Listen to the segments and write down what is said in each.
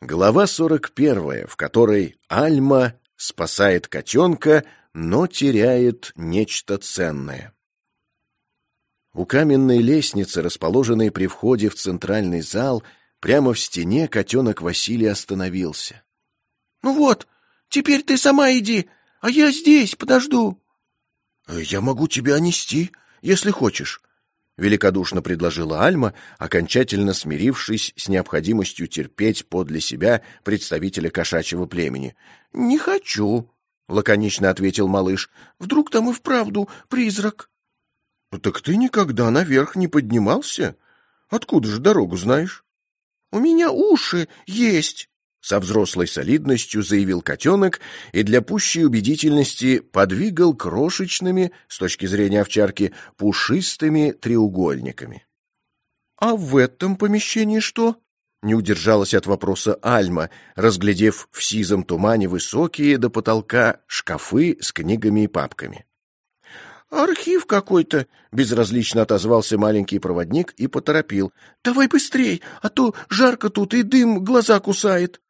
Глава 41, в которой Альма спасает котенка, но теряет нечто ценное. У каменной лестницы, расположенной при входе в центральный зал, прямо в стене котенок Василий остановился. — Ну вот, теперь ты сама иди, а я здесь подожду. — Я могу тебя нести, если хочешь, великодушно предложила Альма, окончательно смирившись с необходимостью терпеть подле себя представителя кошачьего племени. «Не хочу», — лаконично ответил малыш. «Вдруг там и вправду призрак?» «Так ты никогда наверх не поднимался? Откуда же дорогу знаешь?» «У меня уши есть», со взрослой солидностью заявил котенок и для пущей убедительности подвигал крошечными, с точки зрения овчарки, пушистыми треугольниками. «А в этом помещении что?» Не удержалась от вопроса Альма, разглядев в сизом тумане высокие до потолка шкафы с книгами и папками. «Архив какой-то», — безразлично отозвался маленький проводник и поторопил. «Давай быстрей, а то жарко тут и дым глаза кусает».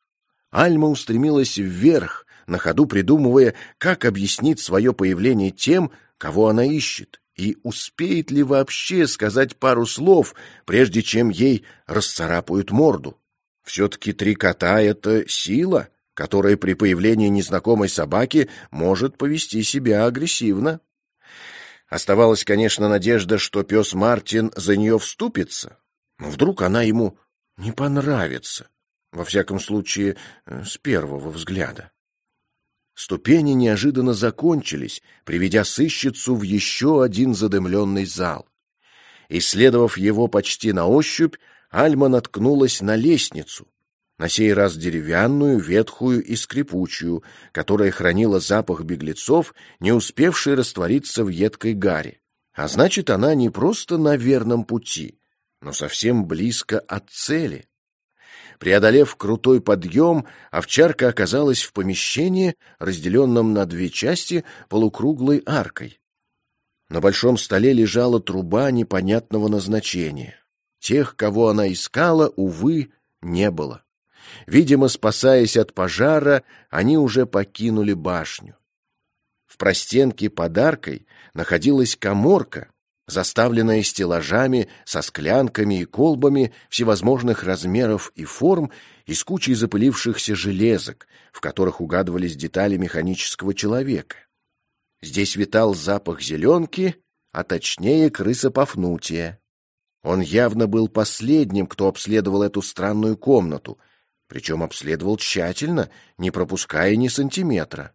Альма устремилась вверх, на ходу придумывая, как объяснить свое появление тем, кого она ищет, и успеет ли вообще сказать пару слов, прежде чем ей расцарапают морду. Все-таки три кота — это сила, которая при появлении незнакомой собаки может повести себя агрессивно. Оставалась, конечно, надежда, что пес Мартин за нее вступится, но вдруг она ему не понравится. Во всяком случае, э, с первого взгляда. Ступени неожиданно закончились, приведя сыщицу в еще один задымленный зал. Исследовав его почти на ощупь, Альма наткнулась на лестницу, на сей раз деревянную, ветхую и скрипучую, которая хранила запах беглецов, не успевший раствориться в едкой гаре. А значит, она не просто на верном пути, но совсем близко от цели. Преодолев крутой подъем, овчарка оказалась в помещении, разделенном на две части полукруглой аркой. На большом столе лежала труба непонятного назначения. Тех, кого она искала, увы, не было. Видимо, спасаясь от пожара, они уже покинули башню. В простенке под аркой находилась коморка, заставленная стеллажами со склянками и колбами всевозможных размеров и форм и с кучей запылившихся железок, в которых угадывались детали механического человека. Здесь витал запах зеленки, а точнее крыса. Он явно был последним, кто обследовал эту странную комнату, причем обследовал тщательно, не пропуская ни сантиметра.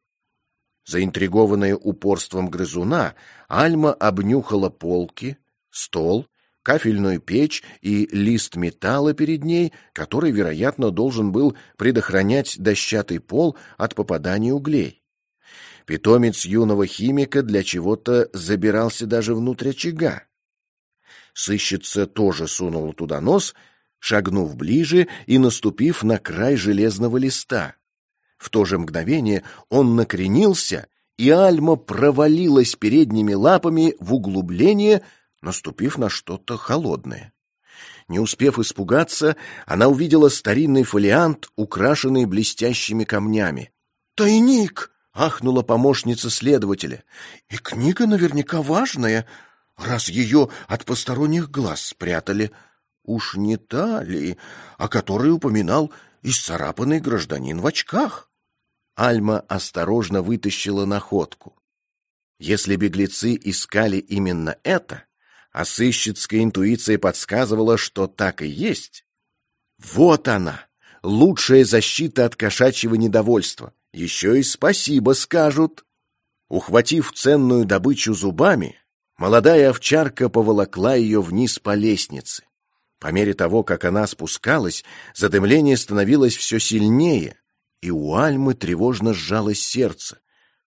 Заинтригованная упорством грызуна, Альма обнюхала полки, стол, кафельную печь и лист металла перед ней, который, вероятно, должен был предохранять дощатый пол от попадания углей. Питомец юного химика для чего-то забирался даже внутрь очага. Сыщица тоже сунула туда нос, шагнув ближе и наступив на край железного листа. В то же мгновение он накренился, и Альма провалилась передними лапами в углубление, наступив на что-то холодное. Не успев испугаться, она увидела старинный фолиант, украшенный блестящими камнями. «Тайник!» — ахнула помощница следователя. «И книга наверняка важная, раз ее от посторонних глаз спрятали. Уж не та ли, о которой упоминал исцарапанный гражданин в очках?» Альма осторожно вытащила находку. Если беглецы искали именно это, а сыщицкая интуиция подсказывала, что так и есть, вот она, лучшая защита от кошачьего недовольства. Еще и спасибо скажут. Ухватив ценную добычу зубами, молодая овчарка поволокла ее вниз по лестнице. По мере того, как она спускалась, задымление становилось все сильнее, и у Альмы тревожно сжалось сердце.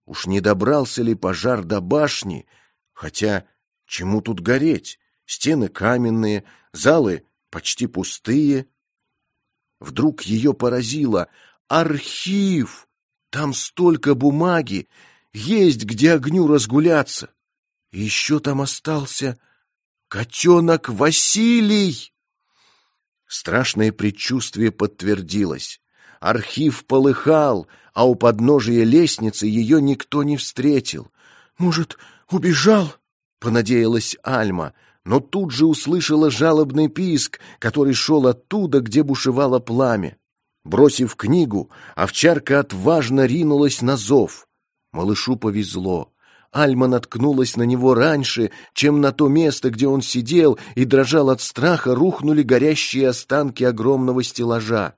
Уж не добрался ли пожар до башни? Хотя чему тут гореть? Стены каменные, залы почти пустые. Вдруг ее поразило. Архив! Там столько бумаги! Есть где огню разгуляться! И еще там остался котенок Василий! Страшное предчувствие подтвердилось. Архив полыхал, а у подножия лестницы ее никто не встретил. «Может, убежал?» — понадеялась Альма, но тут же услышала жалобный писк, который шел оттуда, где бушевало пламя. Бросив книгу, овчарка отважно ринулась на зов. Малышу повезло. Альма наткнулась на него раньше, чем на то место, где он сидел, и дрожал от страха, рухнули горящие останки огромного стеллажа.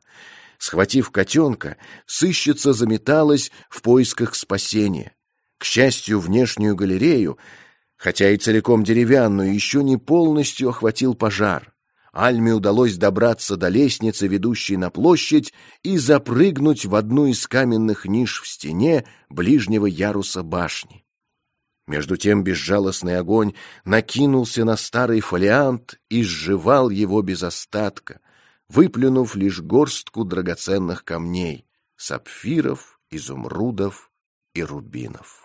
Схватив котенка, сыщица заметалась в поисках спасения. К счастью, внешнюю галерею, хотя и целиком деревянную, еще не полностью охватил пожар. Альме удалось добраться до лестницы, ведущей на площадь, и запрыгнуть в одну из каменных ниш в стене ближнего яруса башни. Между тем безжалостный огонь накинулся на старый фолиант и сживал его без остатка, выплюнув лишь горстку драгоценных камней — сапфиров, изумрудов и рубинов.